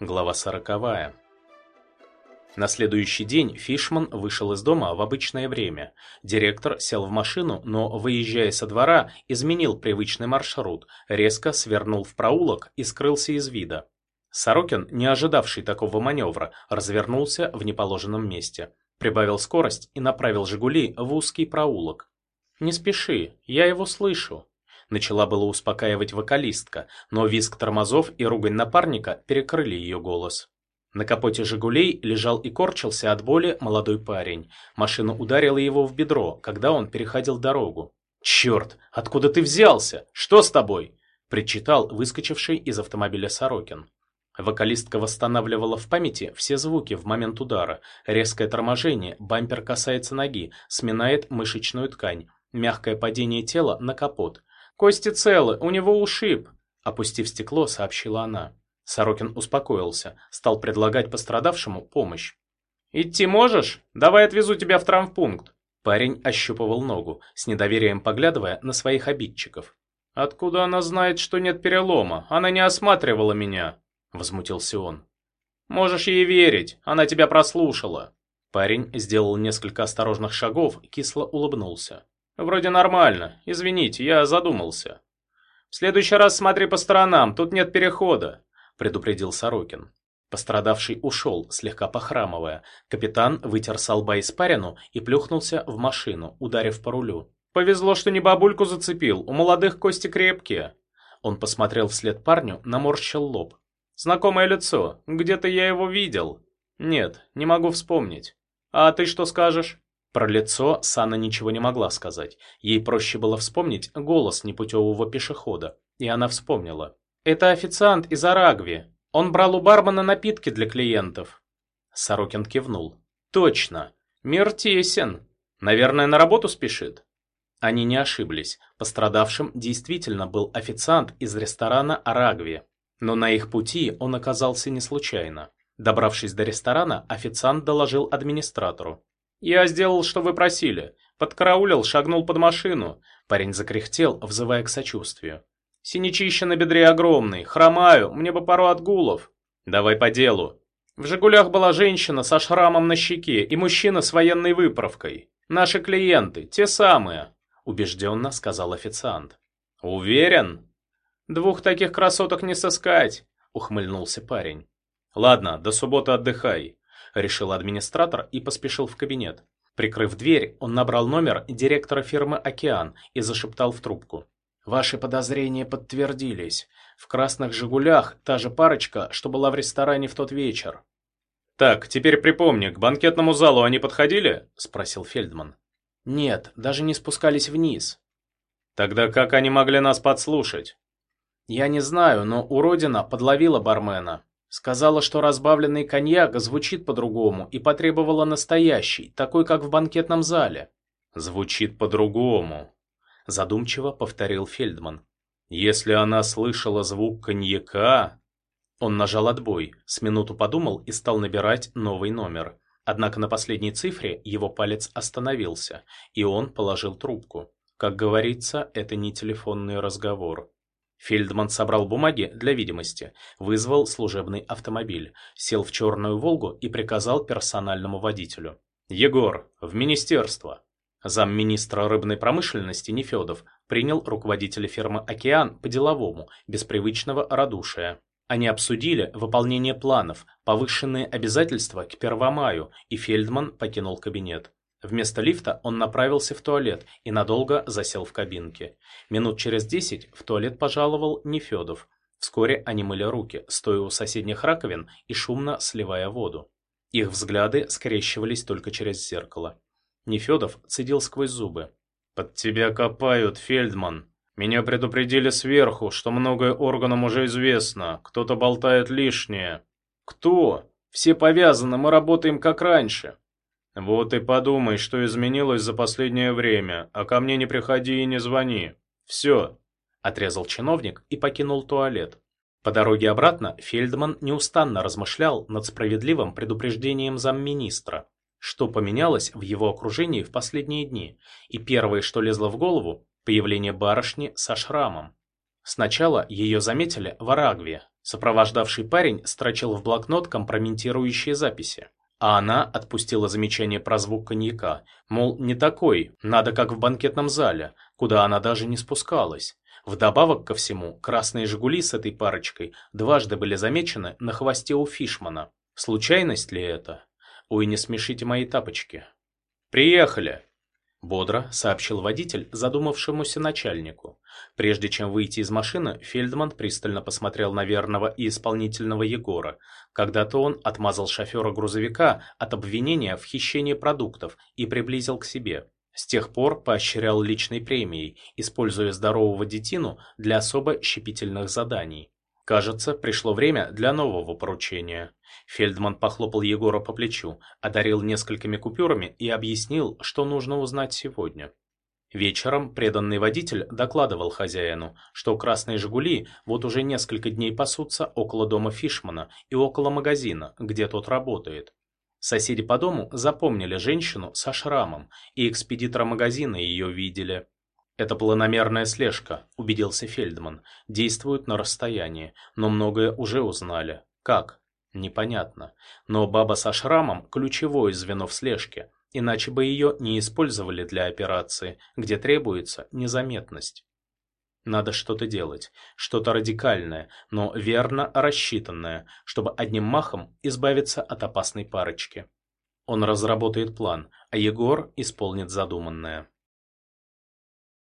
Глава сороковая. На следующий день Фишман вышел из дома в обычное время. Директор сел в машину, но, выезжая со двора, изменил привычный маршрут, резко свернул в проулок и скрылся из вида. Сорокин, не ожидавший такого маневра, развернулся в неположенном месте, прибавил скорость и направил «Жигули» в узкий проулок. «Не спеши, я его слышу», Начала было успокаивать вокалистка, но визг тормозов и ругань напарника перекрыли ее голос. На капоте «Жигулей» лежал и корчился от боли молодой парень. Машина ударила его в бедро, когда он переходил дорогу. «Черт! Откуда ты взялся? Что с тобой?» – причитал выскочивший из автомобиля Сорокин. Вокалистка восстанавливала в памяти все звуки в момент удара. Резкое торможение, бампер касается ноги, сминает мышечную ткань. Мягкое падение тела на капот. «Кости целы, у него ушиб», — опустив стекло, сообщила она. Сорокин успокоился, стал предлагать пострадавшему помощь. «Идти можешь? Давай отвезу тебя в травмпункт». Парень ощупывал ногу, с недоверием поглядывая на своих обидчиков. «Откуда она знает, что нет перелома? Она не осматривала меня», — возмутился он. «Можешь ей верить, она тебя прослушала». Парень сделал несколько осторожных шагов, кисло улыбнулся. Вроде нормально. Извините, я задумался. В следующий раз смотри по сторонам, тут нет перехода, предупредил Сорокин. Пострадавший ушел, слегка похрамывая. Капитан вытер с лба испарину и плюхнулся в машину, ударив по рулю. «Повезло, что не бабульку зацепил, у молодых кости крепкие». Он посмотрел вслед парню, наморщил лоб. «Знакомое лицо, где-то я его видел». «Нет, не могу вспомнить. А ты что скажешь?» Про лицо Сана ничего не могла сказать. Ей проще было вспомнить голос непутевого пешехода. И она вспомнила. «Это официант из Арагви. Он брал у бармена напитки для клиентов». Сорокин кивнул. «Точно. Мир тесен. Наверное, на работу спешит». Они не ошиблись. Пострадавшим действительно был официант из ресторана Арагви. Но на их пути он оказался не случайно. Добравшись до ресторана, официант доложил администратору. «Я сделал, что вы просили. Подкараулил, шагнул под машину». Парень закряхтел, взывая к сочувствию. «Синячище на бедре огромный. Хромаю, мне бы пару отгулов». «Давай по делу». В «Жигулях» была женщина со шрамом на щеке и мужчина с военной выправкой. «Наши клиенты, те самые», — убежденно сказал официант. «Уверен?» «Двух таких красоток не сыскать», — ухмыльнулся парень. «Ладно, до субботы отдыхай решил администратор и поспешил в кабинет. Прикрыв дверь, он набрал номер директора фирмы «Океан» и зашептал в трубку. «Ваши подозрения подтвердились. В красных «Жигулях» та же парочка, что была в ресторане в тот вечер». «Так, теперь припомни, к банкетному залу они подходили?» – спросил Фельдман. «Нет, даже не спускались вниз». «Тогда как они могли нас подслушать?» «Я не знаю, но уродина подловила бармена. Сказала, что разбавленный коньяк звучит по-другому и потребовала настоящий, такой, как в банкетном зале. «Звучит по-другому», — задумчиво повторил Фельдман. «Если она слышала звук коньяка...» Он нажал отбой, с минуту подумал и стал набирать новый номер. Однако на последней цифре его палец остановился, и он положил трубку. Как говорится, это не телефонный разговор. Фельдман собрал бумаги для видимости, вызвал служебный автомобиль, сел в черную «Волгу» и приказал персональному водителю. «Егор, в министерство!» Замминистра рыбной промышленности Нефедов принял руководителя фирмы «Океан» по-деловому, без привычного радушия. Они обсудили выполнение планов, повышенные обязательства к 1 маю, и Фельдман покинул кабинет. Вместо лифта он направился в туалет и надолго засел в кабинке. Минут через десять в туалет пожаловал Нефедов. Вскоре они мыли руки, стоя у соседних раковин и шумно сливая воду. Их взгляды скрещивались только через зеркало. Нефедов цедил сквозь зубы. «Под тебя копают, Фельдман. Меня предупредили сверху, что многое органам уже известно. Кто-то болтает лишнее». «Кто? Все повязаны, мы работаем как раньше». «Вот и подумай, что изменилось за последнее время, а ко мне не приходи и не звони. Все», — отрезал чиновник и покинул туалет. По дороге обратно Фельдман неустанно размышлял над справедливым предупреждением замминистра, что поменялось в его окружении в последние дни, и первое, что лезло в голову, появление барышни со шрамом. Сначала ее заметили в Арагве, Сопровождавший парень строчил в блокнот компрометирующие записи. А она отпустила замечание про звук коньяка, мол, не такой, надо как в банкетном зале, куда она даже не спускалась. Вдобавок ко всему, красные «Жигули» с этой парочкой дважды были замечены на хвосте у Фишмана. Случайность ли это? Ой, не смешите мои тапочки. «Приехали!» Бодро сообщил водитель задумавшемуся начальнику. Прежде чем выйти из машины, Фельдман пристально посмотрел на верного и исполнительного Егора. Когда-то он отмазал шофера грузовика от обвинения в хищении продуктов и приблизил к себе. С тех пор поощрял личной премией, используя здорового детину для особо щепетильных заданий. Кажется, пришло время для нового поручения. Фельдман похлопал Егора по плечу, одарил несколькими купюрами и объяснил, что нужно узнать сегодня. Вечером преданный водитель докладывал хозяину, что красные «Жигули» вот уже несколько дней пасутся около дома Фишмана и около магазина, где тот работает. Соседи по дому запомнили женщину со шрамом, и экспедитора магазина ее видели. «Это планомерная слежка», – убедился Фельдман. «Действуют на расстоянии, но многое уже узнали. Как? Непонятно. Но баба со шрамом – ключевое звено в слежке, иначе бы ее не использовали для операции, где требуется незаметность. Надо что-то делать, что-то радикальное, но верно рассчитанное, чтобы одним махом избавиться от опасной парочки. Он разработает план, а Егор исполнит задуманное.